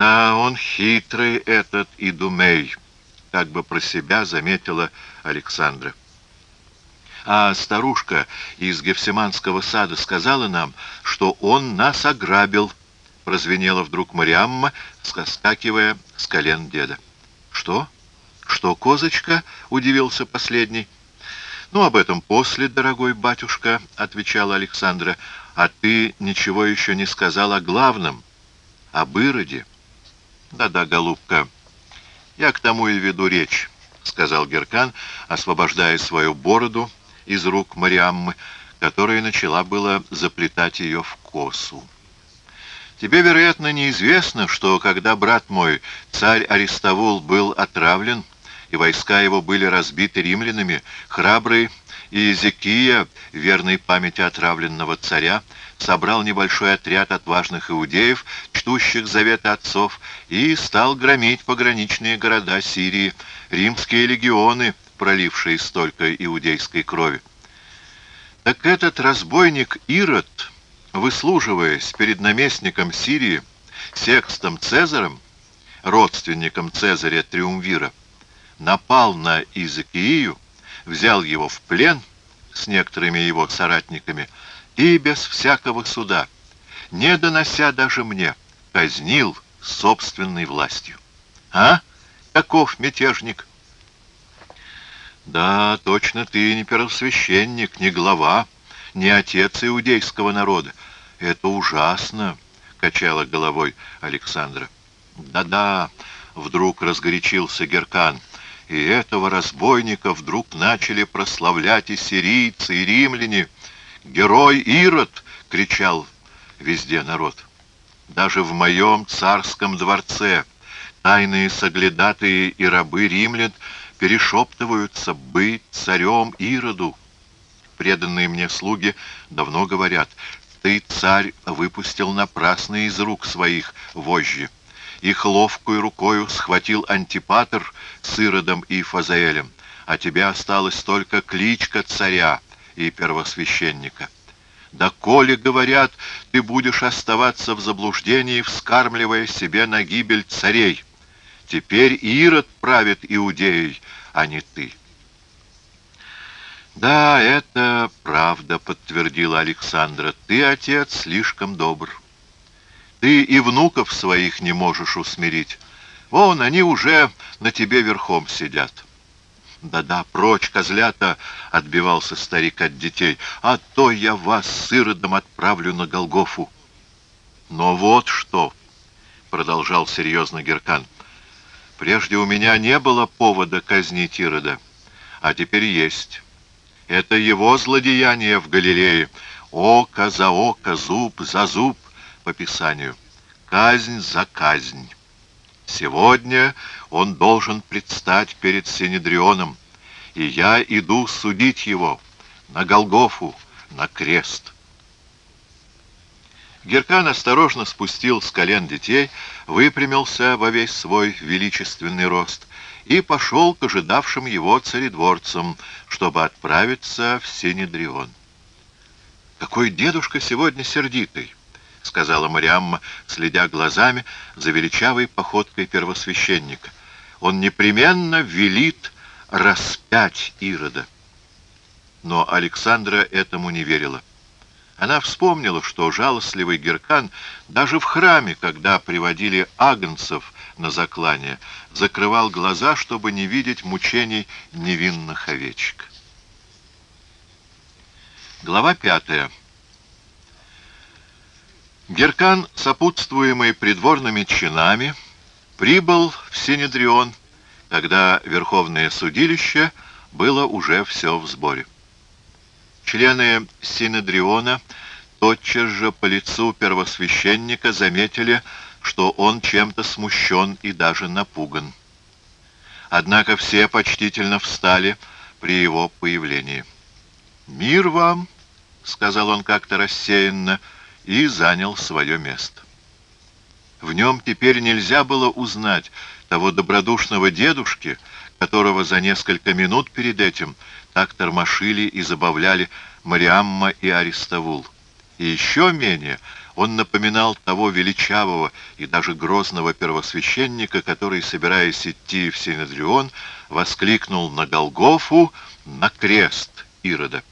А он хитрый этот Идумей, как бы про себя заметила Александра. А старушка из Гефсиманского сада сказала нам, что он нас ограбил, прозвенела вдруг Мариамма, соскакивая с колен деда. Что? Что, козочка? Удивился последний. Ну, об этом после, дорогой батюшка, отвечала Александра. А ты ничего еще не сказал о главном, об Ироде. Да-да, голубка, я к тому и веду речь, сказал Геркан, освобождая свою бороду из рук Мариаммы, которая начала было заплетать ее в косу. Тебе, вероятно, неизвестно, что когда брат мой, царь Аристовул, был отравлен, и войска его были разбиты римлянами, храбрый Иезекия, верной памяти отравленного царя, собрал небольшой отряд отважных иудеев, чтущих заветы отцов, и стал громить пограничные города Сирии, римские легионы, пролившие столько иудейской крови. Так этот разбойник Ирод, выслуживаясь перед наместником Сирии, Секстом Цезарем, родственником Цезаря Триумвира, напал на Изакию, взял его в плен с некоторыми его соратниками и без всякого суда, не донося даже мне, казнил собственной властью. А? Каков мятежник? Да, точно ты не первосвященник, не глава, не отец иудейского народа. Это ужасно, качала головой Александра. Да-да, вдруг разгорячился Геркан. И этого разбойника вдруг начали прославлять и сирийцы, и римляне. «Герой Ирод!» — кричал везде народ. Даже в моем царском дворце тайные соглядатые и рабы римлян перешептываются «быть царем Ироду». Преданные мне слуги давно говорят, «Ты, царь, выпустил напрасно из рук своих вожжи». Их ловкую рукою схватил Антипатр с Иродом и Фазаэлем, а тебе осталась только кличка царя и первосвященника. Да коли, говорят, ты будешь оставаться в заблуждении, вскармливая себе на гибель царей. Теперь Ирод правит Иудеей, а не ты. Да, это правда, подтвердила Александра. Ты, отец, слишком добр. Ты и внуков своих не можешь усмирить. Вон, они уже на тебе верхом сидят. «Да-да, прочь, козлята!» — отбивался старик от детей. «А то я вас с Иродом отправлю на Голгофу». «Но вот что!» — продолжал серьезно Геркан. «Прежде у меня не было повода казнить Ирода, а теперь есть. Это его злодеяние в Галилее. Око за око, зуб за зуб по Писанию. Казнь за казнь. Сегодня он должен предстать перед Синедрионом, и я иду судить его на Голгофу, на крест. Геркан осторожно спустил с колен детей, выпрямился во весь свой величественный рост и пошел к ожидавшим его царедворцам, чтобы отправиться в Синедрион. «Какой дедушка сегодня сердитый!» — сказала Мариамма, следя глазами за величавой походкой первосвященника. «Он непременно велит распять Ирода». Но Александра этому не верила. Она вспомнила, что жалостливый Геркан даже в храме, когда приводили агнцев на заклание, закрывал глаза, чтобы не видеть мучений невинных овечек. Глава пятая. Геркан, сопутствуемый придворными чинами, прибыл в Синедрион, когда Верховное судилище было уже все в сборе. Члены Синедриона тотчас же по лицу первосвященника заметили, что он чем-то смущен и даже напуган. Однако все почтительно встали при его появлении. «Мир вам!» — сказал он как-то рассеянно — и занял свое место. В нем теперь нельзя было узнать того добродушного дедушки, которого за несколько минут перед этим так тормошили и забавляли Мариамма и Аристовул. И еще менее Он напоминал того величавого и даже грозного первосвященника, который, собираясь идти в Синедрион, воскликнул на Голгофу, на крест Ирода.